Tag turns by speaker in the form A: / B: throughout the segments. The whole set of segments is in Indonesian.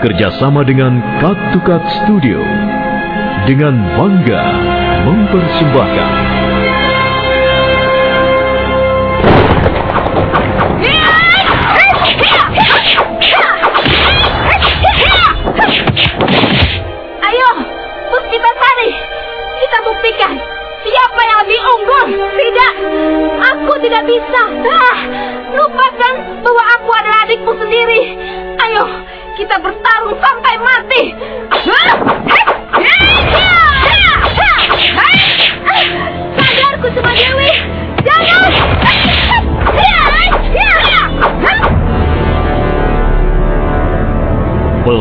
A: bekerja sama dengan Cut Studio dengan bangga mempersembahkan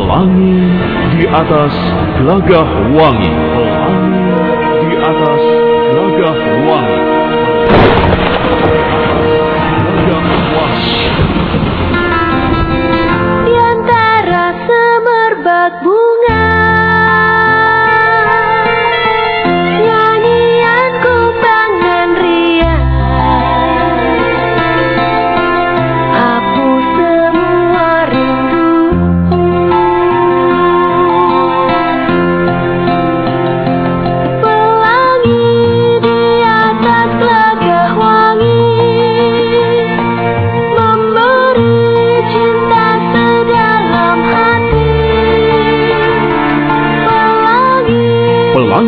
A: Pelangi di atas gelagah wangi. Pelangi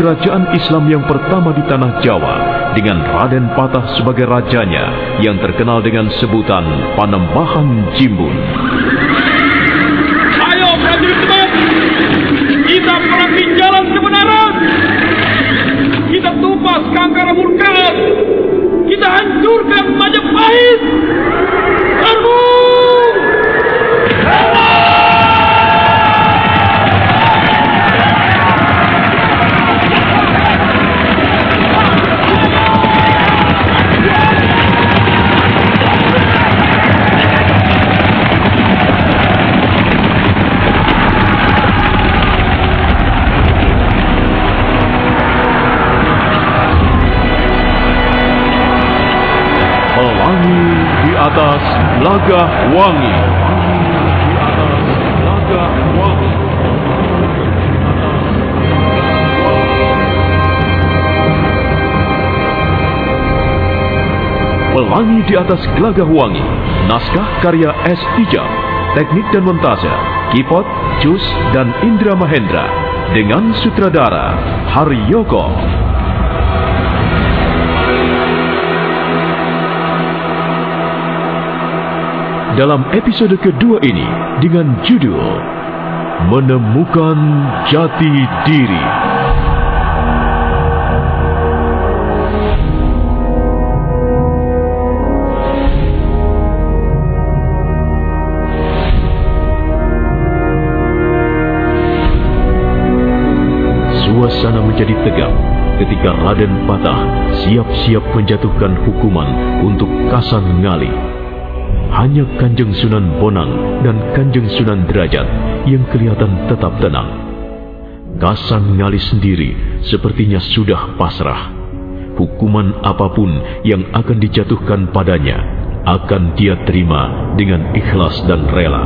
A: kerajaan Islam yang pertama di tanah Jawa dengan Raden Patah sebagai rajanya yang terkenal dengan sebutan Panembahan Jimbun.
B: Ayo prajurit kita perangi jalan kebenaran. Kita tumpas kangkara murkaan. Kita hancurkan
A: gelagah wangi. Pelangi di atas gelagah wangi. Naskah karya S. Ijam. Teknik dan montase. Kipot, Jus, dan Indra Mahendra. Dengan sutradara Haryoko. Dalam episode kedua ini dengan judul Menemukan Jati Diri. Suasana menjadi tegang ketika Raden Patah siap-siap menjatuhkan hukuman untuk Kasan Ngali. Hanya Kanjeng Sunan Bonang dan Kanjeng Sunan Derajat yang kelihatan tetap tenang. Kasan Ngali sendiri sepertinya sudah pasrah. Hukuman apa pun yang akan dijatuhkan padanya akan dia terima dengan ikhlas dan rela.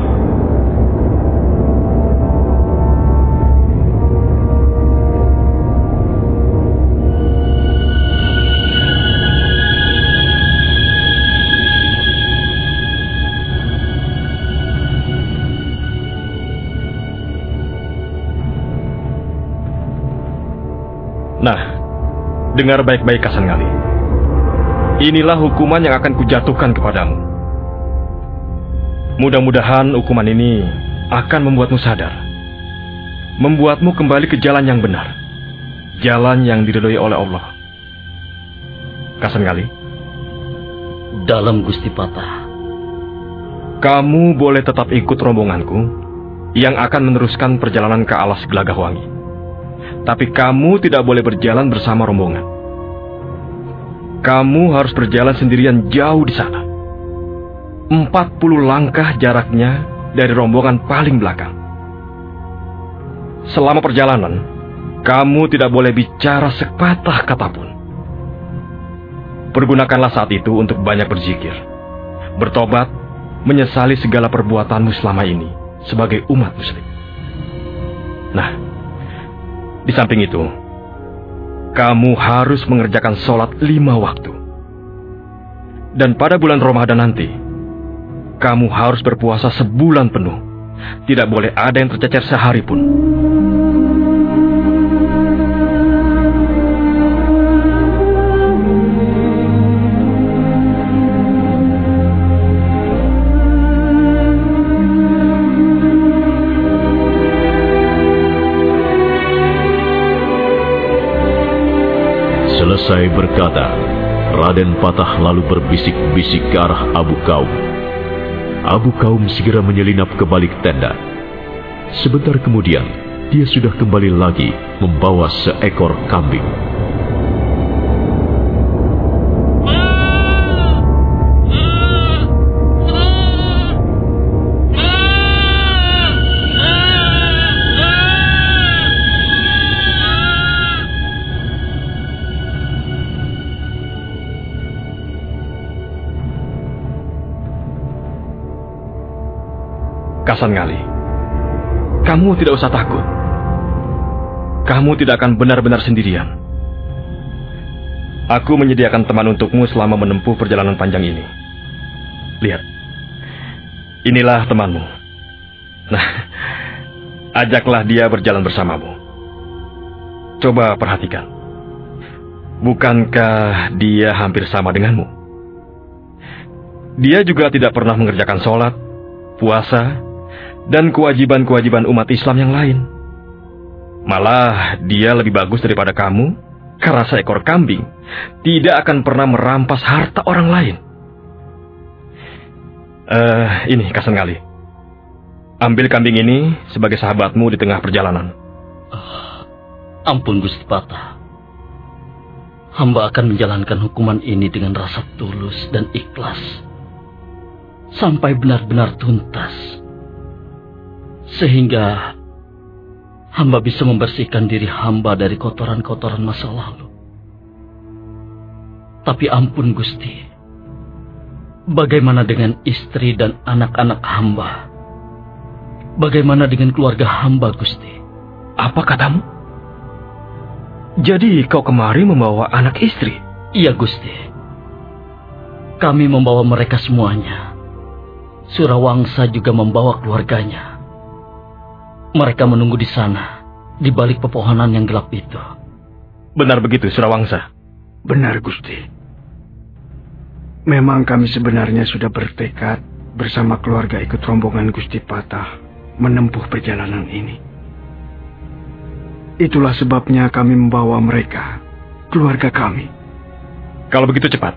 C: Dengar baik-baik Kasan Ngali. Inilah hukuman yang akan kujatuhkan kepadamu. Mudah-mudahan hukuman ini akan membuatmu sadar. Membuatmu kembali ke jalan yang benar. Jalan yang diridhoi oleh Allah. Kasan Ngali,
D: Dalam Gusti Patah.
C: kamu boleh tetap ikut rombonganku yang akan meneruskan perjalanan ke alas Gelagahwangi. Tapi kamu tidak boleh berjalan bersama rombongan. Kamu harus berjalan sendirian jauh di sana. 40 langkah jaraknya dari rombongan paling belakang. Selama perjalanan, kamu tidak boleh bicara sepatah kata pun. Pergunakanlah saat itu untuk banyak berzikir, bertobat, menyesali segala perbuatanmu selama ini sebagai umat muslim. Nah, di samping itu, kamu harus mengerjakan sholat lima waktu. Dan pada bulan Ramadan nanti, kamu harus berpuasa sebulan penuh. Tidak boleh ada yang tercecer sehari pun.
A: Selesai berkata, Raden Patah lalu berbisik-bisik ke arah Abu Kaum. Abu Kaum segera menyelinap ke balik tenda. Sebentar kemudian, dia sudah kembali lagi membawa seekor kambing.
C: Kasan Ngali, kamu tidak usah takut. Kamu tidak akan benar-benar sendirian. Aku menyediakan teman untukmu selama menempuh perjalanan panjang ini. Lihat, inilah temanmu. Nah, ajaklah dia berjalan bersamamu. Coba perhatikan. Bukankah dia hampir sama denganmu? Dia juga tidak pernah mengerjakan sholat, puasa, dan kewajiban-kewajiban umat Islam yang lain. Malah dia lebih bagus daripada kamu karena seekor kambing tidak akan pernah merampas harta orang lain. Eh, ini Kasan Kali. Ambil kambing ini sebagai sahabatmu di tengah perjalanan.
D: Ampun Gusti Patah. Hamba akan menjalankan hukuman ini dengan rasa tulus dan ikhlas. Sampai benar-benar tuntas. Sehingga hamba bisa membersihkan diri hamba dari kotoran-kotoran masa lalu. Tapi ampun Gusti. Bagaimana dengan istri dan anak-anak hamba? Bagaimana dengan keluarga hamba Gusti?
C: Apa katamu? Jadi kau kemari membawa anak istri?
D: Iya Gusti. Kami membawa mereka semuanya. Surawangsa juga membawa keluarganya. Mereka menunggu di sana, di balik pepohonan yang gelap itu.
C: Benar begitu, Surawangsa.
E: Benar, Gusti. Memang kami sebenarnya sudah bertekad bersama keluarga ikut rombongan Gusti Patah menempuh perjalanan ini. Itulah sebabnya kami membawa mereka, keluarga kami.
C: Kalau begitu cepat,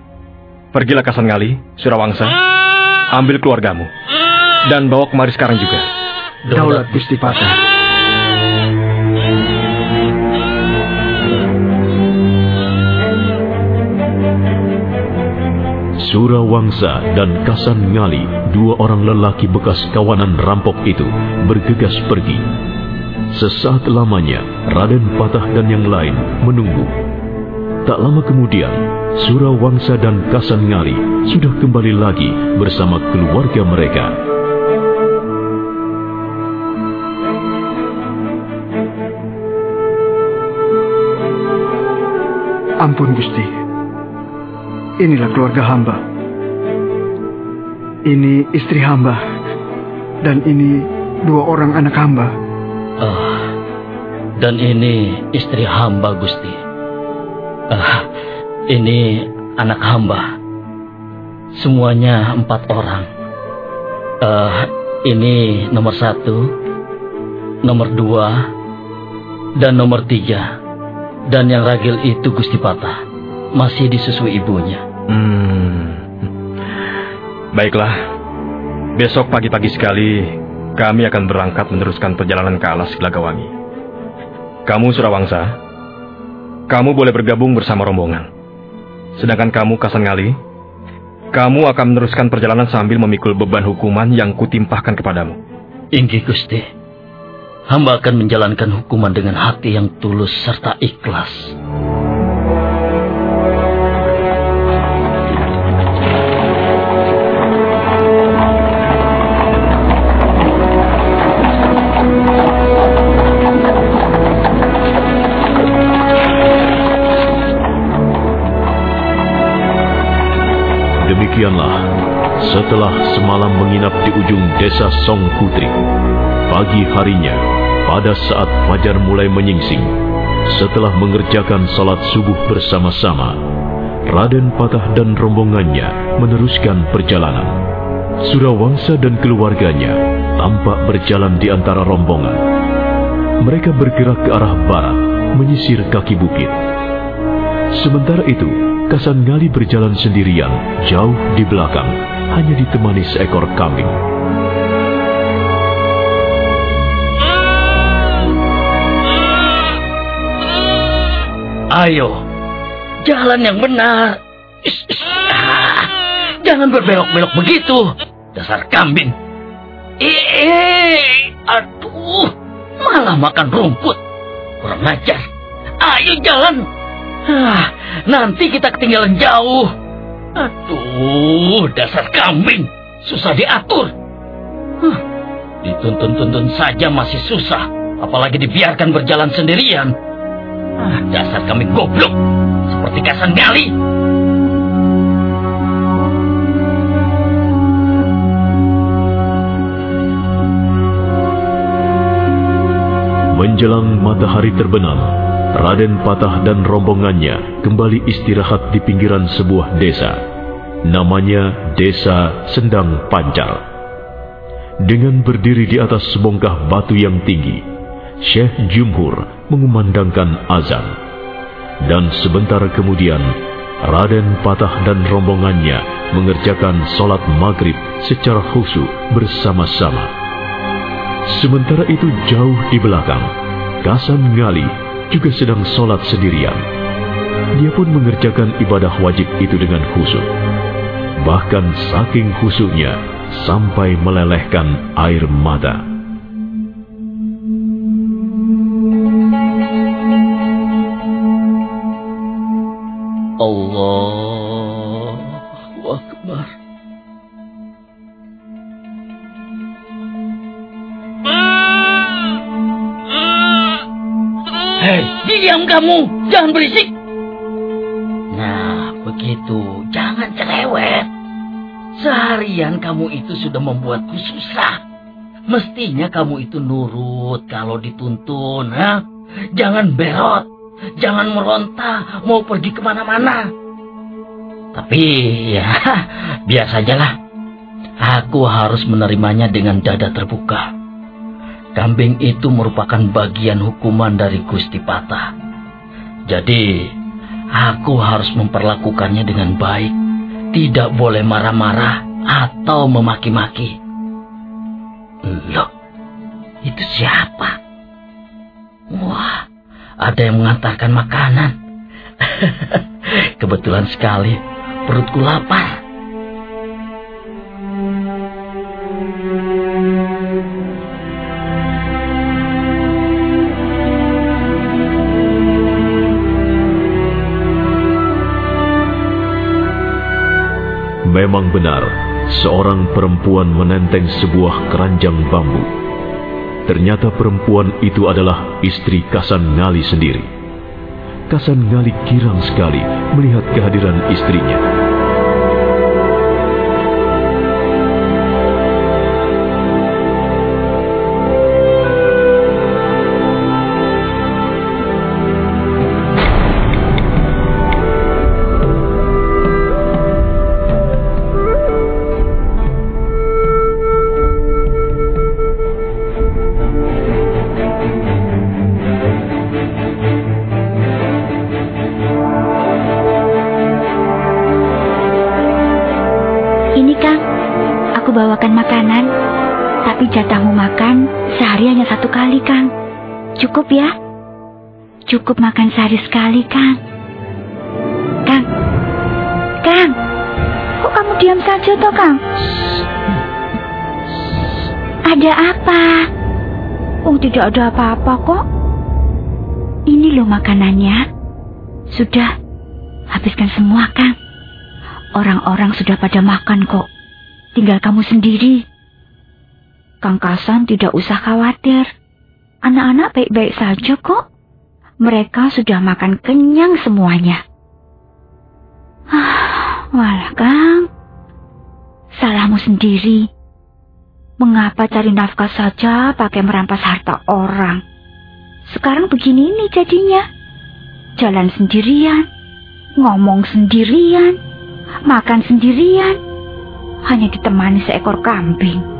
C: pergilah ke Ngali, Surawangsa, ambil keluargamu, dan bawa kemari sekarang juga.
E: Daulat Gusti Patah.
A: Surawangsa dan Kasan Ngali, dua orang lelaki bekas kawanan rampok itu, bergegas pergi. Sesaat lamanya, Raden Patah dan yang lain menunggu. Tak lama kemudian, Surawangsa dan Kasan Ngali sudah kembali lagi bersama keluarga mereka.
E: Ampun Gusti. Inilah keluarga hamba. Ini istri hamba. Dan ini dua orang anak hamba.
D: Ah, dan ini istri hamba Gusti. Ah, ini anak hamba. Semuanya empat orang. Eh, ini nomor satu, nomor dua, dan nomor tiga. Dan yang ragil itu Gusti Patah. Masih disusui ibunya.
C: Hmm. Baiklah. Besok pagi-pagi sekali kami akan berangkat meneruskan perjalanan ke alas Gelagawangi. Kamu Surawangsa, kamu boleh bergabung bersama rombongan. Sedangkan kamu Kasan Ngali, kamu akan meneruskan perjalanan sambil memikul beban hukuman yang kutimpahkan kepadamu.
D: Inggi Gusti, hamba akan menjalankan hukuman dengan hati yang tulus serta ikhlas.
A: Demikianlah, setelah semalam menginap di ujung desa Song Putri, pagi harinya, pada saat fajar mulai menyingsing, setelah mengerjakan salat subuh bersama-sama, Raden Patah dan rombongannya meneruskan perjalanan. Surawangsa dan keluarganya tampak berjalan di antara rombongan. Mereka bergerak ke arah barat, menyisir kaki bukit. Sementara itu, Kasan Ngali berjalan sendirian, jauh di belakang, hanya ditemani seekor kambing.
D: Ayo, jalan yang benar. Ah, jangan berbelok-belok begitu, dasar kambing. Eh, aduh, malah makan rumput. Kurang ajar. Ayo jalan. Ah, nanti kita ketinggalan jauh. Aduh, dasar kambing. Susah diatur. Huh, dituntun-tuntun saja masih susah. Apalagi dibiarkan berjalan sendirian. Ah, dasar kambing goblok. Seperti kasan gali.
A: Menjelang matahari terbenam, Raden Patah dan rombongannya kembali istirahat di pinggiran sebuah desa. Namanya Desa Sendang Pancal. Dengan berdiri di atas sebongkah batu yang tinggi, Syekh Jumhur mengumandangkan azan. Dan sebentar kemudian, Raden Patah dan rombongannya mengerjakan sholat maghrib secara khusyuk bersama-sama. Sementara itu jauh di belakang, Kasan Ngali juga sedang sholat sendirian. Dia pun mengerjakan ibadah wajib itu dengan khusyuk. Bahkan saking khusyuknya sampai melelehkan air mata.
D: Jangan berisik. Nah, begitu. Jangan cerewet. Seharian kamu itu sudah membuatku susah. Mestinya kamu itu nurut kalau dituntun. Ha? Jangan berot. Jangan meronta. Mau pergi ke mana-mana. Tapi ya, biasa sajalah. Aku harus menerimanya dengan dada terbuka. Kambing itu merupakan bagian hukuman dari Gusti Patah. Jadi, aku harus memperlakukannya dengan baik. Tidak boleh marah-marah atau memaki-maki. Loh, itu siapa? Wah, ada yang mengantarkan makanan. Kebetulan sekali, perutku lapar.
A: Memang benar, seorang perempuan menenteng sebuah keranjang bambu. Ternyata perempuan itu adalah istri Kasan Ngali sendiri. Kasan Ngali girang sekali melihat kehadiran istrinya.
F: Jatahmu makan sehari hanya satu kali, Kang. Cukup ya? Cukup makan sehari sekali, Kang. Kang. Kang. Kok kamu diam saja toh, Kang? Ada apa? Oh, tidak ada apa-apa kok. Ini loh makanannya. Sudah, habiskan semua, Kang. Orang-orang sudah pada makan kok. Tinggal kamu sendiri. Kang Kasan tidak usah khawatir. Anak-anak baik-baik saja kok. Mereka sudah makan kenyang semuanya. Ah, walah Kang. Salahmu sendiri. Mengapa cari nafkah saja pakai merampas harta orang? Sekarang begini ini jadinya. Jalan sendirian, ngomong sendirian, makan sendirian, hanya ditemani seekor kambing.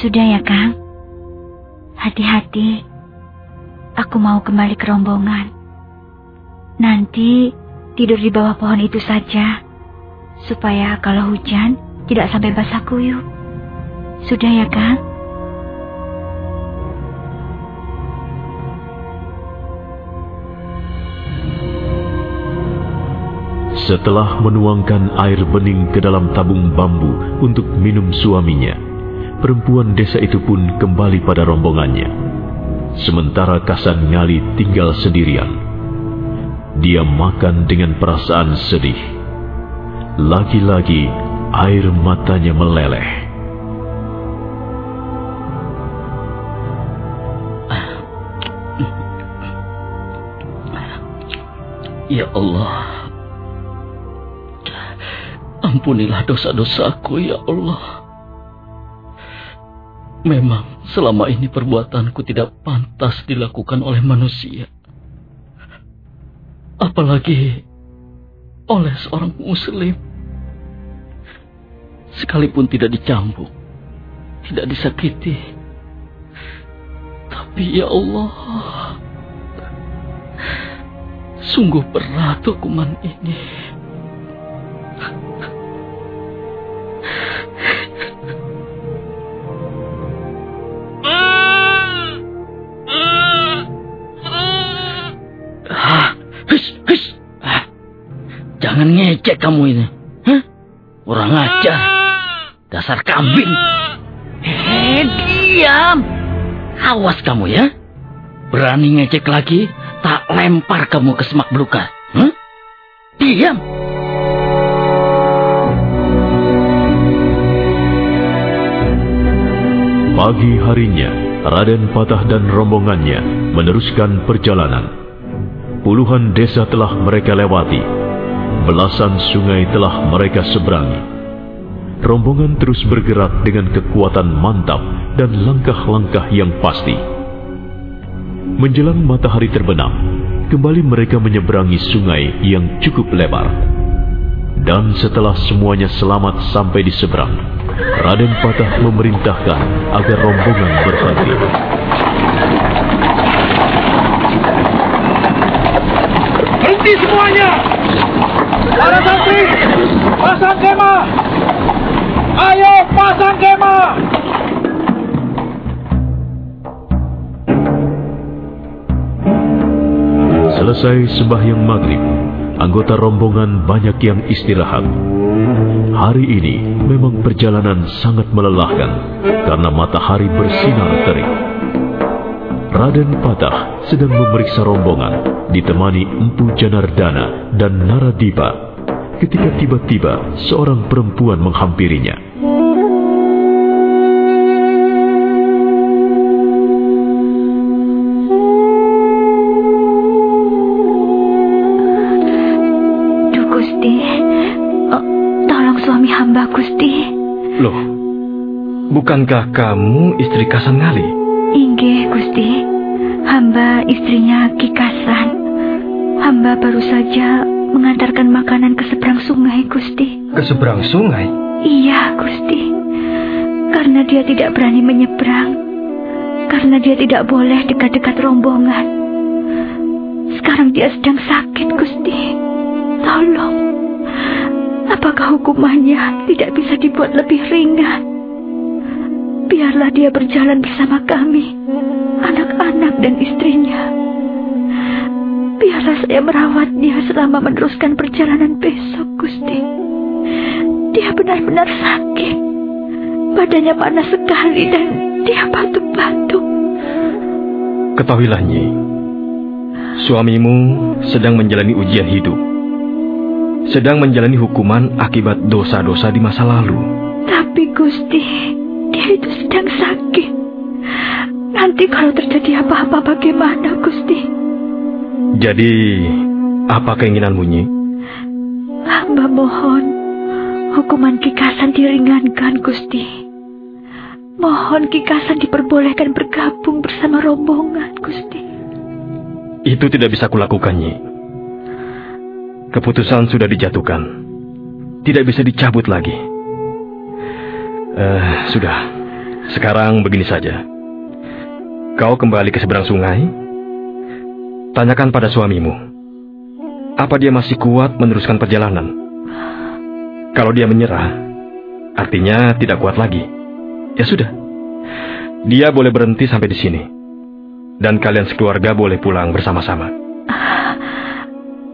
F: Sudah ya, Kang. Hati-hati. Aku mau kembali ke rombongan. Nanti tidur di bawah pohon itu saja. Supaya kalau hujan tidak sampai basah kuyup. Sudah ya, Kang?
A: Setelah menuangkan air bening ke dalam tabung bambu untuk minum suaminya, perempuan desa itu pun kembali pada rombongannya. Sementara Kasan Ngali tinggal sendirian. Dia makan dengan perasaan sedih. Lagi-lagi air matanya meleleh.
D: Ya Allah, ampunilah dosa-dosaku ya Allah. Memang selama ini perbuatanku tidak pantas dilakukan oleh manusia. Apalagi oleh seorang muslim. Sekalipun tidak dicambuk, tidak disakiti. Tapi ya Allah, sungguh berat hukuman ini. Jangan ngecek kamu ini. Hah? Orang ajar. Dasar kambing. Eh, diam. Awas kamu ya. Berani ngecek lagi, tak lempar kamu ke semak belukar. Hah? Diam.
A: Pagi harinya, Raden Patah dan rombongannya meneruskan perjalanan. Puluhan desa telah mereka lewati. Belasan sungai telah mereka seberangi. Rombongan terus bergerak dengan kekuatan mantap dan langkah-langkah yang pasti. Menjelang matahari terbenam, kembali mereka menyeberangi sungai yang cukup lebar. Dan setelah semuanya selamat sampai di seberang, Raden Patah memerintahkan agar rombongan berhenti.
B: Berhenti semuanya! Para santri, pasang kemah! Ayo pasang kemah!
A: Selesai sembahyang maghrib, anggota rombongan banyak yang istirahat. Hari ini memang perjalanan sangat melelahkan karena matahari bersinar terik. Raden Patah sedang memeriksa rombongan ditemani Empu Janardana dan Naradipa ketika tiba-tiba seorang perempuan menghampirinya.
F: Duh Gusti, Oh, tolong suami hamba Gusti.
C: Loh, bukankah kamu istri Kasan
F: Inggih Gusti, hamba istrinya Kikasan. Hamba baru saja mengantarkan makanan ke seberang sungai Gusti.
C: Ke seberang sungai?
F: Iya Gusti, karena dia tidak berani menyeberang. Karena dia tidak boleh dekat-dekat rombongan. Sekarang dia sedang sakit, Gusti. Tolong. Apakah hukumannya tidak bisa dibuat lebih ringan? Biarlah dia berjalan bersama kami, anak-anak dan istrinya. Biarlah saya merawatnya selama meneruskan perjalanan besok, Gusti. Dia benar-benar sakit. Badannya panas sekali dan dia batuk-batuk.
C: Ketahuilah, Nyi. Suamimu sedang menjalani ujian hidup. Sedang menjalani hukuman akibat dosa-dosa di masa lalu.
F: Tapi Gusti, dia itu sedang sakit. Nanti kalau terjadi apa-apa bagaimana, Gusti?
C: Jadi, apa keinginanmu, Nyi?
F: Hamba mohon, hukuman kikasan diringankan, Gusti. Mohon kikasan diperbolehkan bergabung bersama rombongan, Gusti.
C: Itu tidak bisa kulakukan, Nyi. Keputusan sudah dijatuhkan. Tidak bisa dicabut lagi. Eh, sudah. Sekarang begini saja. Kau kembali ke seberang sungai. Tanyakan pada suamimu. Apa dia masih kuat meneruskan perjalanan? Kalau dia menyerah, artinya tidak kuat lagi. Ya sudah. Dia boleh berhenti sampai di sini. Dan kalian sekeluarga boleh pulang bersama-sama.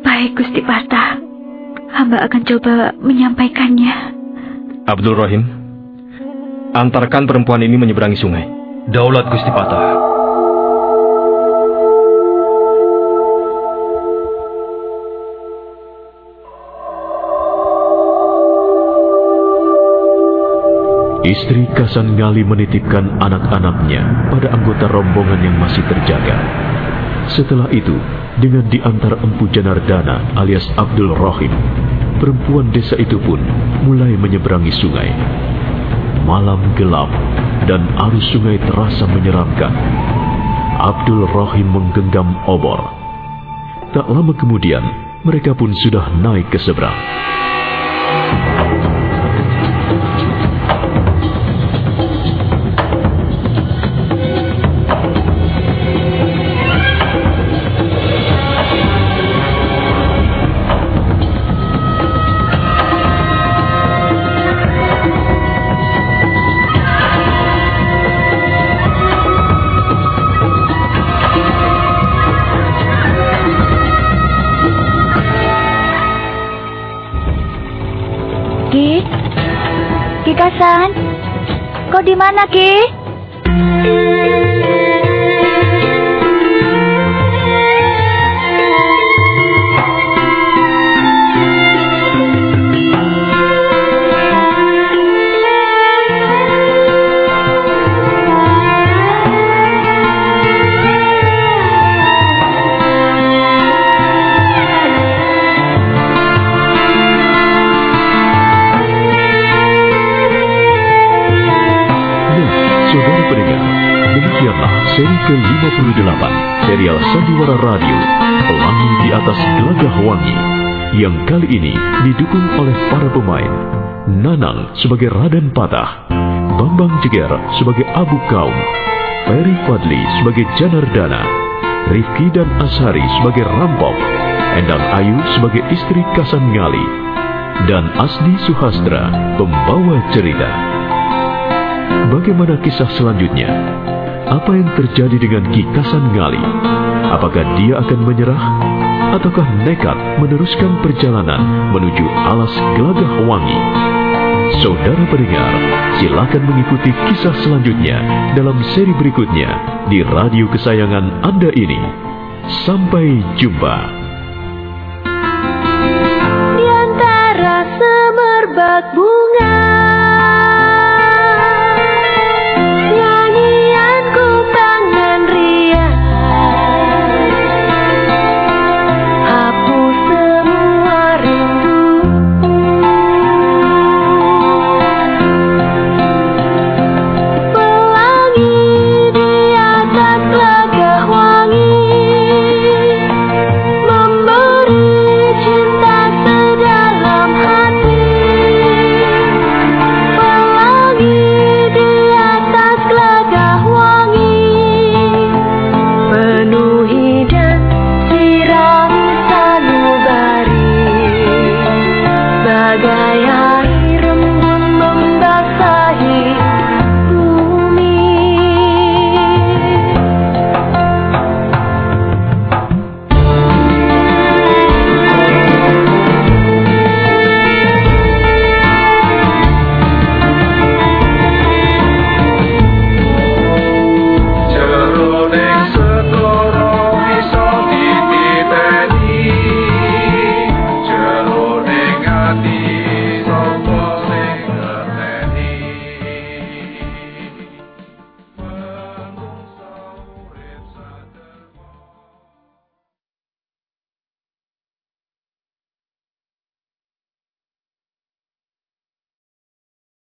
F: Baik, Gusti Patah. Hamba akan coba menyampaikannya.
C: Abdul Rahim, antarkan perempuan ini menyeberangi sungai.
D: Daulat Gusti Patah.
A: Istri Kasan Ngali menitipkan anak-anaknya pada anggota rombongan yang masih terjaga. Setelah itu, dengan diantar Empu Janardana alias Abdul Rahim, perempuan desa itu pun mulai menyeberangi sungai. Malam gelap dan arus sungai terasa menyeramkan. Abdul Rahim menggenggam obor. Tak lama kemudian, mereka pun sudah naik ke seberang.
F: Kau di mana, Ki?
A: Pendengar, demikianlah seri ke-58 serial Sandiwara Radio Pelangi di atas Gelagah Wangi yang kali ini didukung oleh para pemain Nanang sebagai Raden Patah, Bambang Jeger sebagai Abu Kaum, Ferry Fadli sebagai Janardana, Rifki dan Ashari sebagai Rampok, Endang Ayu sebagai istri Kasan Ngali, dan Asdi Suhastra pembawa cerita. Bagaimana kisah selanjutnya? Apa yang terjadi dengan Ki Kasan Ngali? Apakah dia akan menyerah? Ataukah nekat meneruskan perjalanan menuju alas gelagah wangi? Saudara pendengar, silakan mengikuti kisah selanjutnya dalam seri berikutnya di radio kesayangan Anda ini. Sampai jumpa.
G: Di antara semerbak bunga